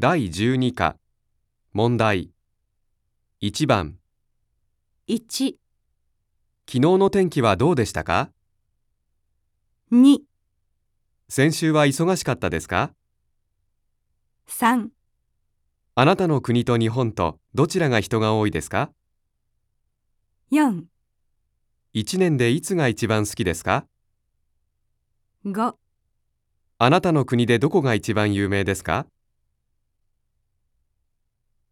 第12課。問題。1番。1、昨日の天気はどうでしたか？2、先週は忙しかったですか？3、あなたの国と日本とどちらが人が多いですか？4、1年でいつが一番好きですか？5あなたの国でどこが一番有名ですか？